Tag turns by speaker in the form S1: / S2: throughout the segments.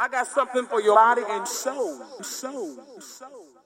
S1: I got something for your body and soul. Soul. Soul.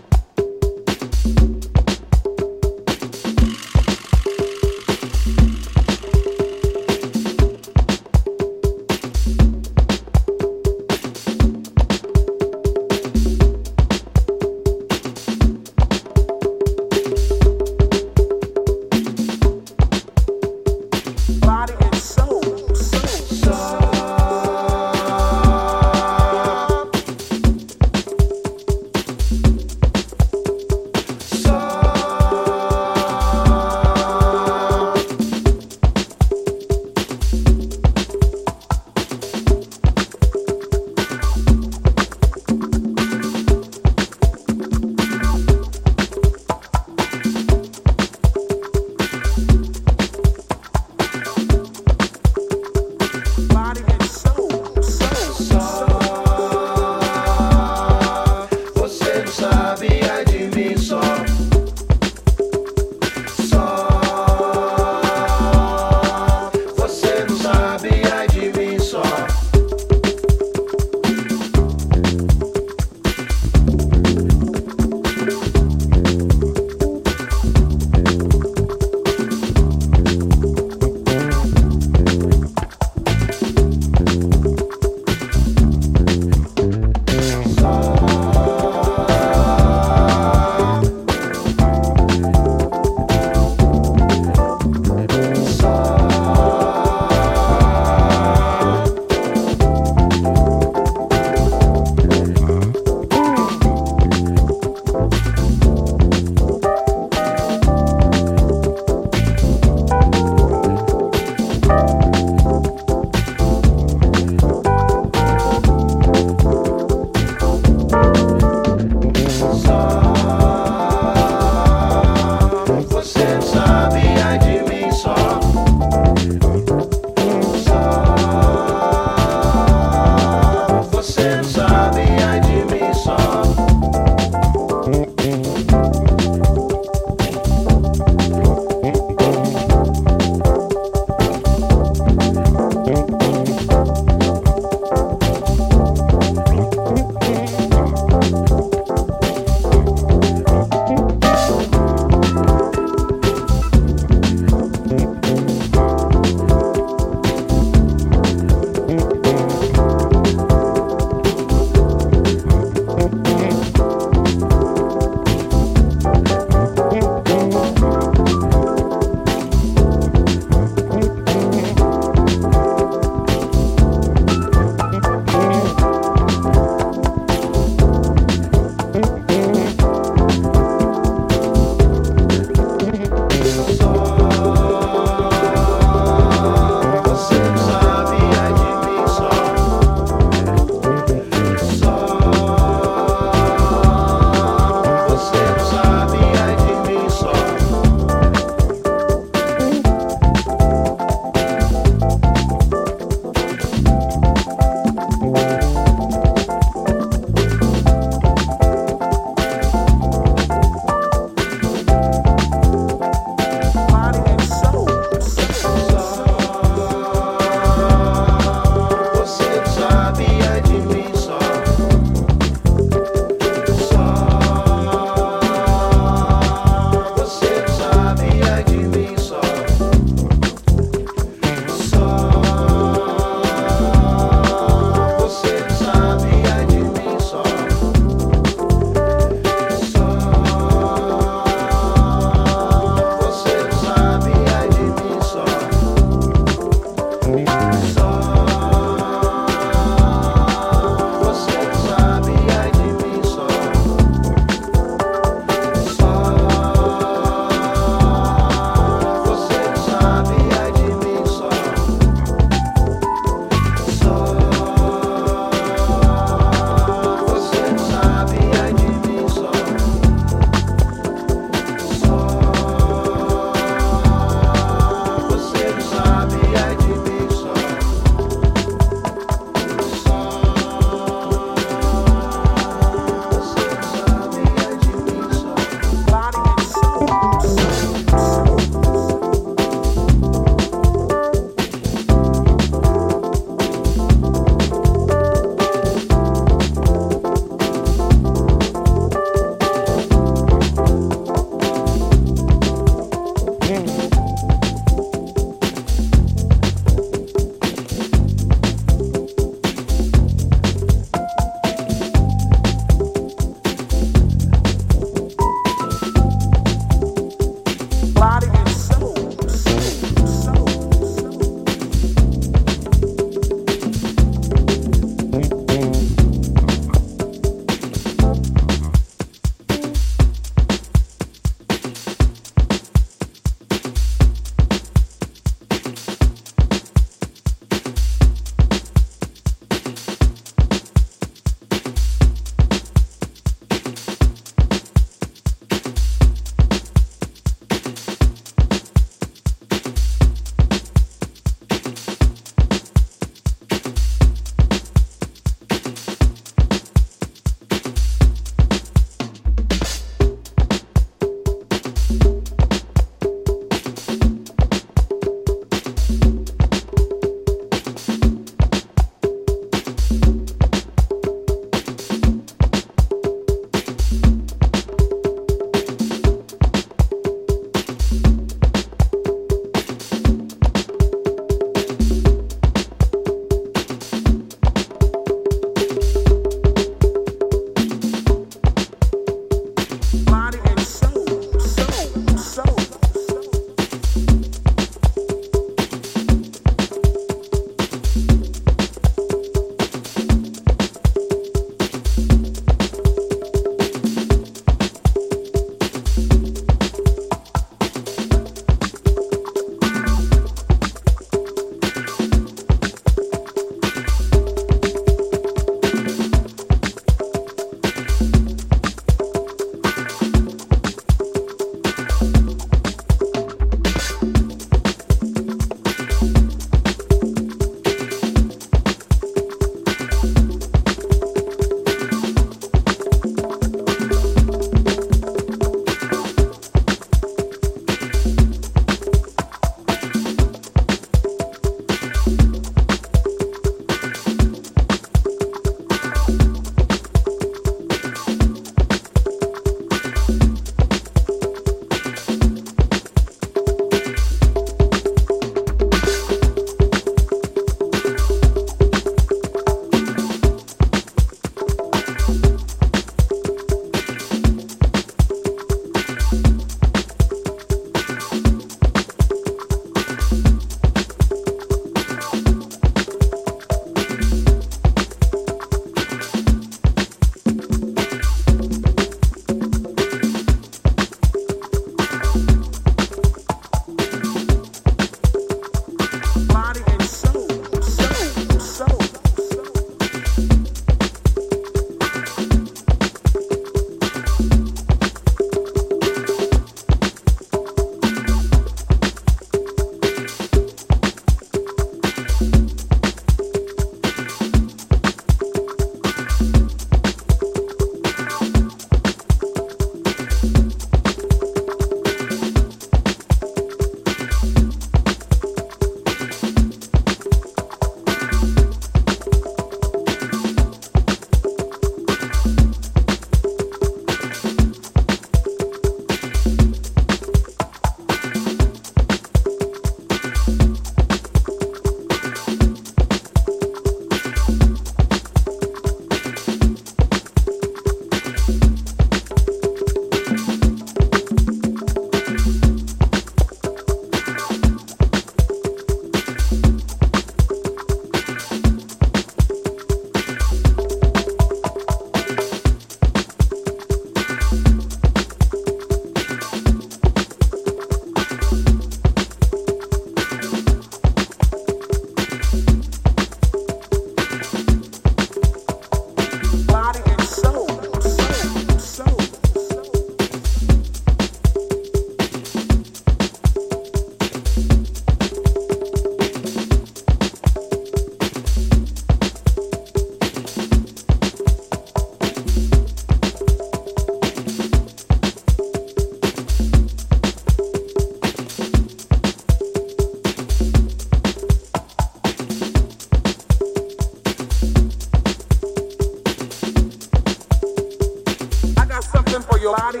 S1: Your body.